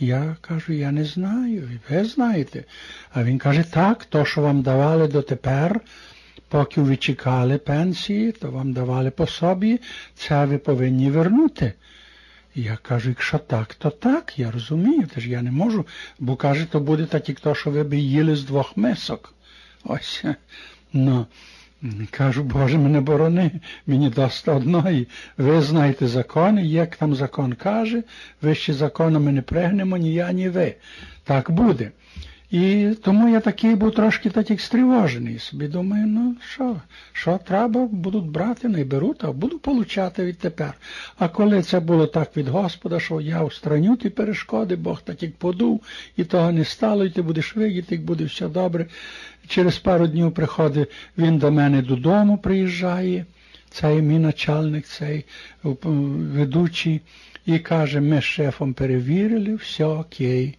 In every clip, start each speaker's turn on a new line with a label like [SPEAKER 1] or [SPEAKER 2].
[SPEAKER 1] Я кажу, я не знаю, ви знаєте. А він каже, так, то, що вам давали дотепер, поки ви чекали пенсії, то вам давали по собі, це ви повинні вернути. Я кажу, якщо так, то так, я розумію, теж я не можу, бо каже, то буде так, як то, що ви б їли з двох мисок. Ось. Ну, кажу, Боже, мене борони, мені дасть одної. Ви знаєте закони, як там закон каже, вище закону ми не пригнемо, ні я, ні ви. Так буде. І тому я такий був трошки так стривожений. Собі думаю, ну що, що треба, будуть брати, не беруть, а буду получати відтепер. А коли це було так від Господа, що я устраню ті перешкоди, Бог так як подув, і того не стало, і ти будеш видіти, і буде все добре. Через пару днів приходить він до мене додому, приїжджає, цей мій начальник, цей ведучий, і каже, ми з шефом перевірили, все окей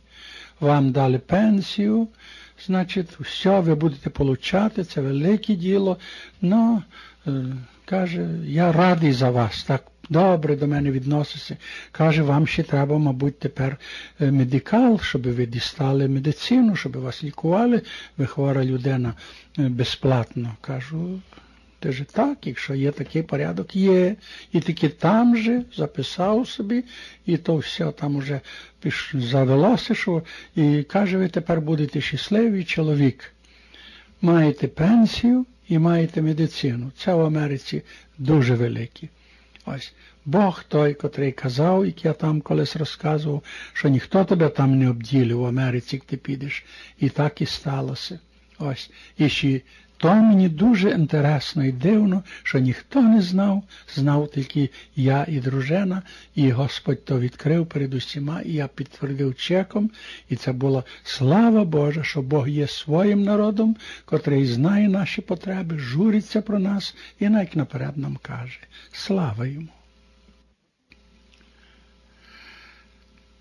[SPEAKER 1] вам дали пенсію, значить, все ви будете получати, це велике діло. Ну, каже, я радий за вас, так добре до мене відноситься. Каже, вам ще треба, мабуть, тепер е, медикал, щоб ви дістали медицину, щоб вас лікували, ви хвора людина е, безплатно. Кажу, Каже, так, якщо є такий порядок, є. І таки там же записав собі, і то все там уже завелося, що і каже, ви тепер будете щасливий чоловік. Маєте пенсію і маєте медицину. Це в Америці дуже велике. Ось Бог той, котрий казав, як я там колись розказував, що ніхто тебе там не обділив в Америці, як ти підеш. І так і сталося. Ось. І ще то мені дуже інтересно і дивно, що ніхто не знав, знав тільки я і дружина, і Господь то відкрив перед усіма, і я підтвердив чеком, і це була слава Божа, що Бог є своїм народом, котрий знає наші потреби, журиться про нас і навіть наперед нам каже. Слава йому!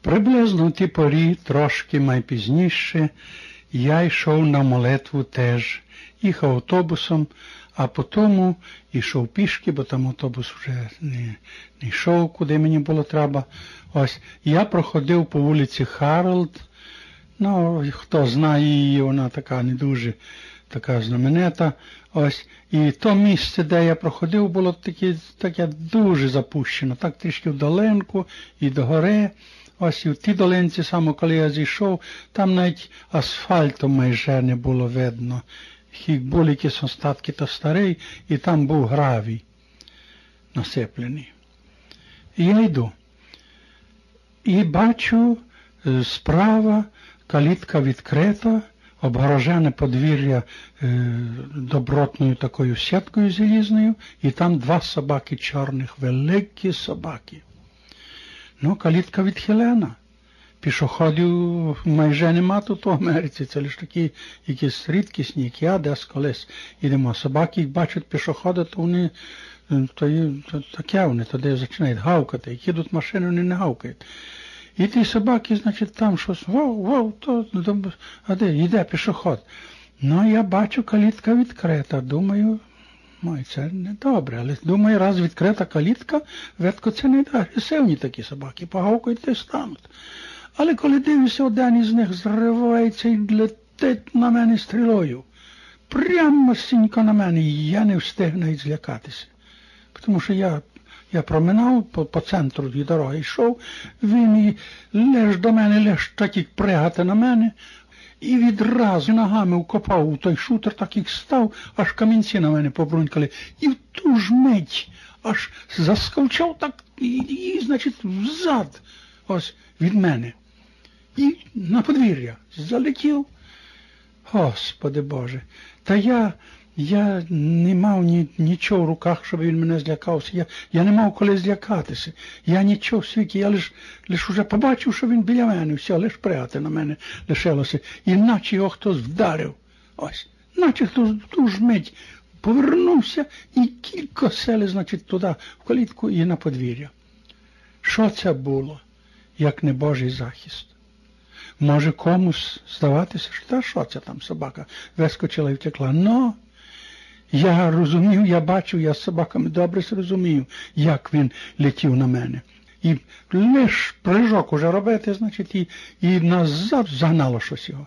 [SPEAKER 1] Приблизно тій порі, трошки май пізніше, я йшов на молитву теж їхав автобусом, а потім йшов пішки, бо там автобус вже не не йшов, куди мені було треба. Ось я проходив по вулиці Харолд. Ну, хто знає її, вона така не дуже така знаменита. Ось. І то місце, де я проходив, було таке таке дуже запущено, так трішки в долинку і до гори. Ось і в тій долинці, саме коли я зійшов, там навіть асфальту майже не було видно якісь остатки то старий, і там був гравій насиплений. І я йду. І бачу е, справа калітка відкрита, обгорожене подвір'я е, добротною такою сіткою залізною, і там два собаки чорних, великі собаки. Ну, калітка відхилена. Пішоходів майже нема тут в Америці, це лише такі якісь рідкісні, як я десь колись ідемо. Собаки бачать пішоходи, то вони то, то, таке вони тоді починають гавкати. Як їдуть машини, вони не гавкають. І ті собаки, значить, там щось вау, вау, то, а де йде пішоход. Ну, я бачу, калітка відкрита. Думаю, Ой, це не добре, але думаю, раз відкрита калітка, ветко це не агресивні такі собаки, погавкають і стануть. Але коли дивишся, один із них зривається і летить на мене стрілою. Прямо сінько на мене, і я не встиг навіть злякатися. Тому що я я проминав по по центру дві дороги йшов, він і леж до мене, леж так пригати на мене, і відразу ногами вкопав у той шутер, так як став, аж камінці на мене побрунькали. І в ту ж мить аж заскавчав так і, і, значить, взад ось від мене і на подвір'я залетів. Господи Боже, та я я не мав ні, нічого в руках, щоб він мене злякався. Я я не мав коли злякатися. Я нічого в світі, я лише лиш уже побачив, що він біля мене, все, лиш пряти на мене лишилося. І наче його хтось вдарив. Ось, наче хтось ту ж мить повернувся і кілька сели, значить, туди, в калітку і на подвір'я. Що це було, як не Божий захист? Може комусь здаватися, що та що це там собака вискочила і втекла. Но я розумів, я бачив, я з собаками добре зрозумів, як він летів на мене. І лиш прыжок уже робити, значить, і і назад загнало щось його.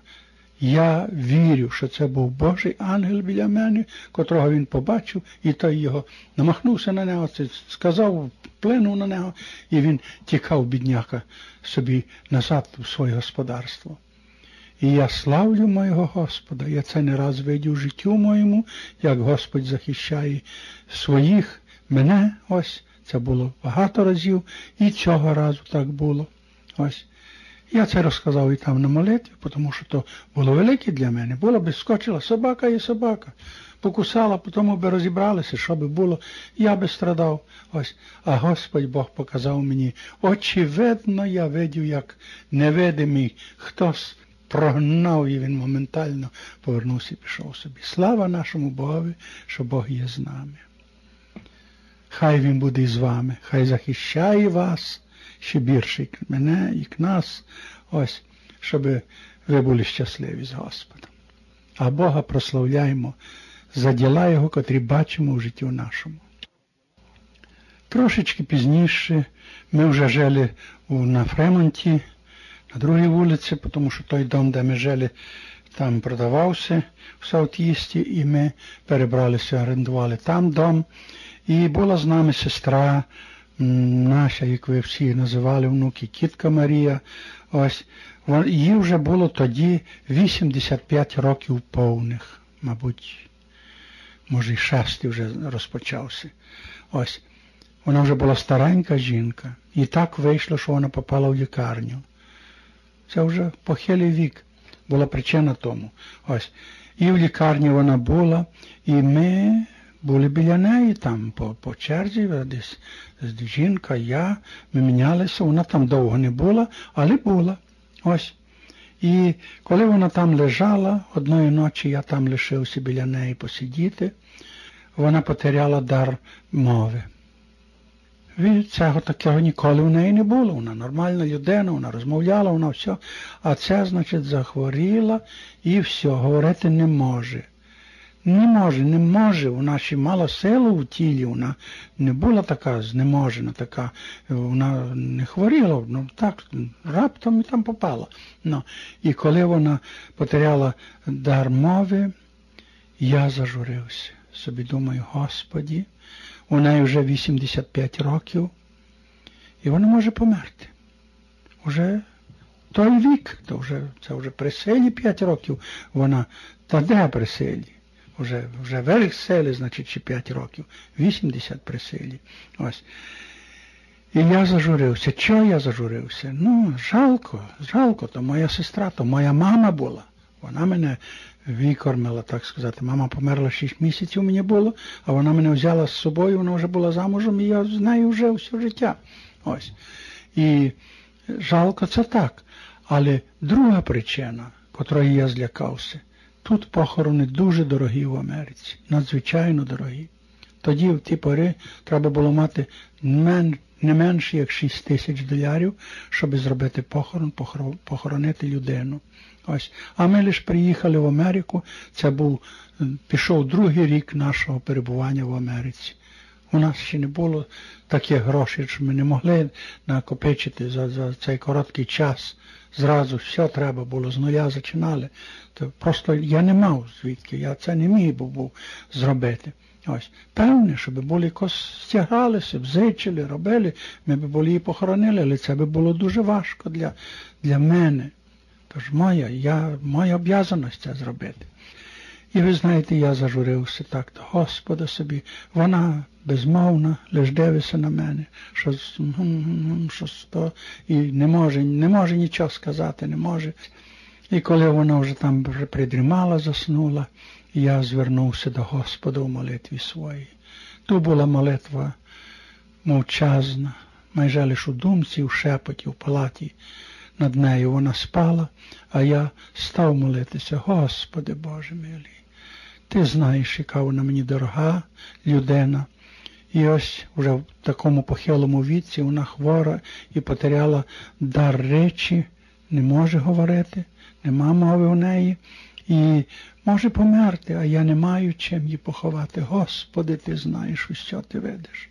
[SPEAKER 1] Я вірю, що це був Божий ангел біля мене, котрого він побачив, і той його намахнувся на нього, сказав, плинув на нього, і він тікав, бідняка, собі назад у своє господарство. І я славлю моєго Господа. Я це не раз видів в життю моєму, як Господь захищає своїх, мене ось. Це було багато разів, і цього разу так було. Ось. Я це розказав і там на молитві, тому що то було велике для мене. Було би скочила собака і собака. Покусала, потім би розібралися, що би було, я би страдав. Ось. А Господь Бог показав мені. Очевидно, я видів, як невидимий хтось прогнав і він моментально повернувся і пішов собі. Слава нашому Богові, що Бог є з нами. Хай Він буде з вами, хай захищає вас ще більше мене і нас, ось, щоб ви були щасливі з Господом. А Бога прославляємо за діла Його, котрі бачимо в житті нашому. Трошечки пізніше ми вже жили на Фремонті, на другій вулиці, тому що той дом, де ми жили, там продавався в Саутісті, і ми перебралися, орендували там дом. І була з нами сестра наша, як ви всі називали внуки, Кітка Марія. Ось їй вже було тоді 85 років повних, мабуть, може, і шестий вже розпочався. Ось. Вона вже була старенька жінка. І так вийшло, що вона попала в лікарню. Це вже похилий вік була причина тому. Ось. І в лікарні вона була, і ми були біля неї там по по черзі, десь жінка, я, ми мінялися, вона там довго не була, але була. Ось. І коли вона там лежала, одної ночі я там лишився біля неї посидіти, вона потеряла дар мови. Від цього такого ніколи в неї не було. Вона нормальна людина, вона розмовляла, вона все. А це, значить, захворіла і все, говорити не може. Не може, не може, вона ще мала силу в тілі, вона не була така знеможена, така, вона не хворіла, ну так, раптом і там попала. Ну, І коли вона потеряла дар мови, я зажурився. Собі думаю, Господі, неї вже 85 років, і вона може померти. Уже той вік, то вже, це вже при селі 5 років вона, та де при селі? Вже вже верх селі, значить, ще 5 років, 80 при селі. Ось. І я зажурився. Чого я зажурився? Ну, жалко, жалко, то моя сестра, то моя мама була. Вона мене викормила, так сказати. Мама померла 6 місяців мені було, а вона мене взяла з собою, вона вже була замужем, і я з нею вже все життя. Ось. І жалко це так. Але друга причина, котрої я злякався, тут похорони дуже дорогі в Америці, надзвичайно дорогі. Тоді, в ті пори, треба було мати не менше як 6 тисяч долярів, щоб зробити похорон, похоронити людину. Ось. А ми лише приїхали в Америку, це був, пішов другий рік нашого перебування в Америці. У нас ще не було таких грошей, що ми не могли накопичити за за цей короткий час. Зразу все треба було, з нуля зачинали. То Просто я не мав звідки, я це не міг був зробити. Ось, Певне, щоб були якось стягалися, взичили, робили, ми б були і похоронили, але це би було дуже важко для для мене. Тож моя я, моя об'язаність це зробити. І ви знаєте, я зажурився так до Господа собі. Вона безмовна, лиш дивиться на мене, що то, і не може не може нічого сказати, не може. І коли вона вже там придрімала, заснула, я звернувся до Господа у молитві своїй. То була молитва мовчазна, майже лише у думці, у шепоті, у палаті. Над нею вона спала, а я став молитися, Господи Боже милий. Ти знаєш, яка вона мені дорога людина. І ось вже в такому похилому віці вона хвора і потеряла дар речі, не може говорити, нема мови в неї. І може померти, а я не маю чим її поховати. Господи, ти знаєш, у що ти ведеш.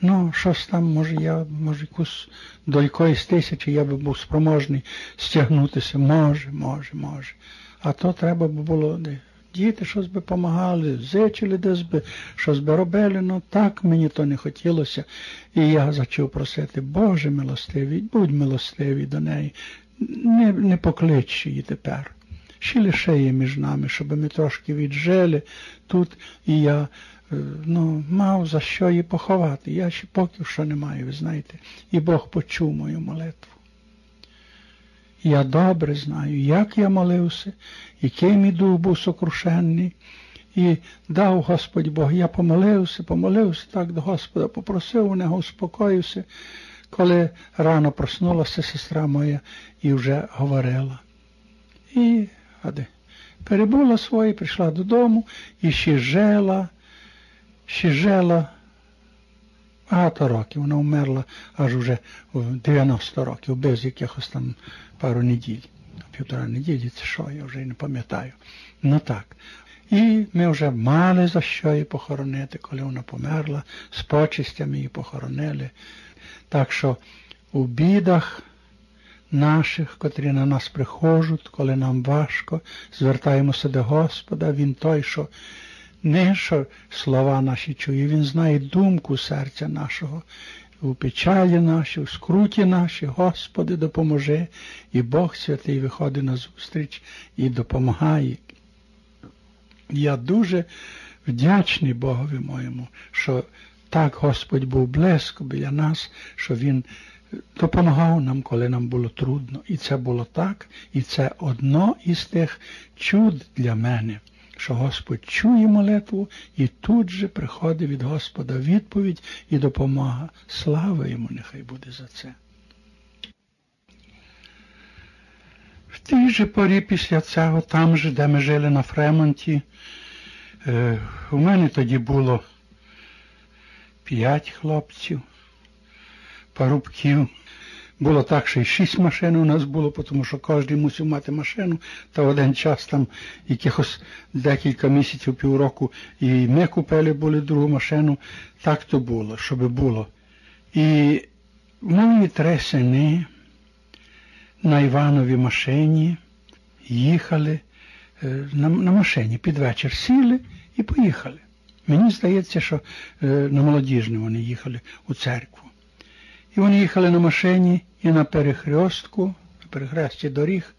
[SPEAKER 1] Ну, щось там, може, я, може, якусь до якоїсь тисячі я би був спроможний стягнутися. Може, може, може. А то треба би було діти щось би допомагали, зичили десь би, щось би робили, ну так мені то не хотілося. І я зачав просити, Боже милостивий, будь милостивий до неї, не не поклич її тепер. Ще лише є між нами, щоб ми трошки віджили тут, і я е, ну, мав за що її поховати. Я ще поки що не маю, ви знаєте, і Бог почув мою молитву. Я добре знаю, як я молився, який мій дух був сокрушенний. І дав Господь Бог, я помолився, помолився так до Господа, попросив у нього, успокоївся, коли рано проснулася сестра моя і вже говорила. І ади, перебула своє, прийшла додому і ще жила, ще жила багато років. Вона вмерла аж уже 90 років, без якихось там пару неділь. Півтора неділі, це що, я вже не пам'ятаю. Ну так. І ми вже мали за що її похоронити, коли вона померла, з почистями її похоронили. Так що у бідах наших, котрі на нас приходять, коли нам важко, звертаємося до Господа, Він той, що не що слова наші чує, Він знає думку серця нашого. У печалі наші, у скруті наші, Господи, допоможи, і Бог святий виходить на зустріч і допомагає. Я дуже вдячний Богові моєму, що так Господь був близько біля нас, що Він допомагав нам, коли нам було трудно. І це було так, і це одно із тих чуд для мене, що Господь чує молитву і тут же приходить від Господа відповідь і допомога. Слава йому нехай буде за це. В тій же порі після цього, там же, де ми жили на Фремонті, е, у мене тоді було п'ять хлопців парубків. Було так, що й шість машин у нас було, тому що кожен мусив мати машину, та один час там якихось декілька місяців, півроку, і ми купили були другу машину. Так то було, щоб було. І мої три сини на Івановій машині їхали е, на, на машині під вечір сіли і поїхали. Мені здається, що е, на молодіжні вони їхали у церкву. І вони їхали на машині і на перехрестку, на перехресті доріг,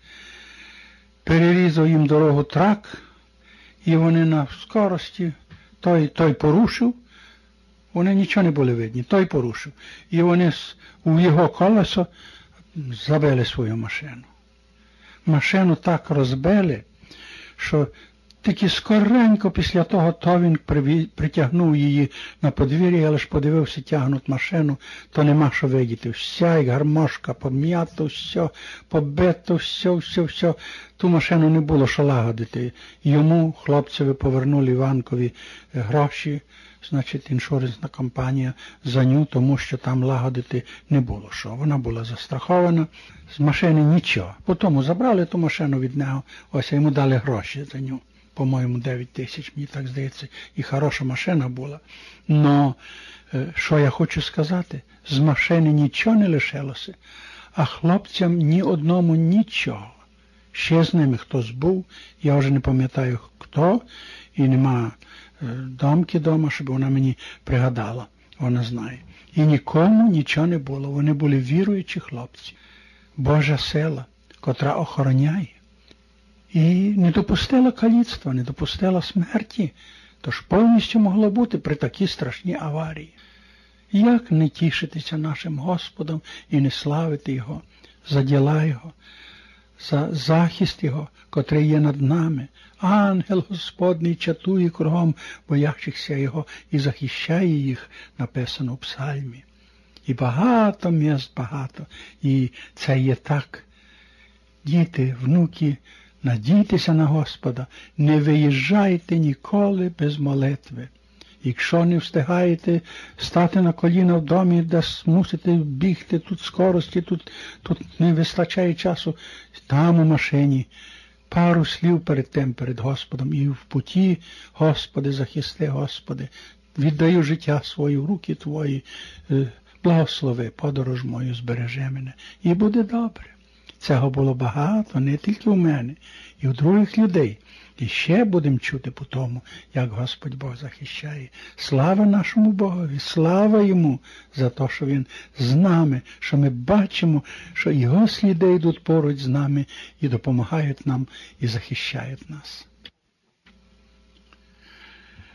[SPEAKER 1] перерізав їм дорогу трак, і вони на скорості, той той порушив, вони нічого не були видні, той порушив. І вони у його колесо забили свою машину. Машину так розбили, що тільки скоренько після того то він притягнув її на подвір'я, але ж подивився, тягнуть машину, то нема що видіти. Вся і гармошка пом'ята, все, побито, все, все, все. Ту машину не було що лагодити. Йому хлопцеві повернули Іванкові гроші, значить, іншуренсна компанія за ню, тому що там лагодити не було що. Вона була застрахована, з машини нічого. Потім забрали ту машину від нього, ось йому дали гроші за ню по-моєму, 9 тисяч, мені так здається, і хороша машина була. Но е, що я хочу сказати, з машини нічого не лишилося, а хлопцям ні одному нічого. Ще з ними хтось був, я вже не пам'ятаю хто, і нема е, домки вдома, щоб вона мені пригадала, вона знає. І нікому нічого не було. Вони були віруючі хлопці. Божа сила, котра охороняє і не допустила каліцтва, не допустила смерті, тож повністю могло бути при такій страшній аварії. Як не тішитися нашим Господом і не славити Його за діла Його, за захист Його, котрий є над нами. Ангел Господний чатує кругом боячихся Його і захищає їх, написано в псальмі. І багато міст багато. І це є так. Діти, внуки. Надійтеся на Господа, не виїжджайте ніколи без молитви. Якщо не встигаєте стати на коліна в домі, де мусите бігти тут скорості, тут тут не вистачає часу, там у машині, пару слів перед тим, перед Господом, і в путі, Господи, захисти, Господи, віддаю життя свої в руки твої, е, благослови, подорож мою, збереже мене. І буде добре. Цього було багато, не тільки у мене, і у других людей. І ще будемо чути по тому, як Господь Бог захищає. Слава нашому Богові, слава йому за те, що Він з нами, що ми бачимо, що Його сліди йдуть поруч з нами і допомагають нам і захищають нас.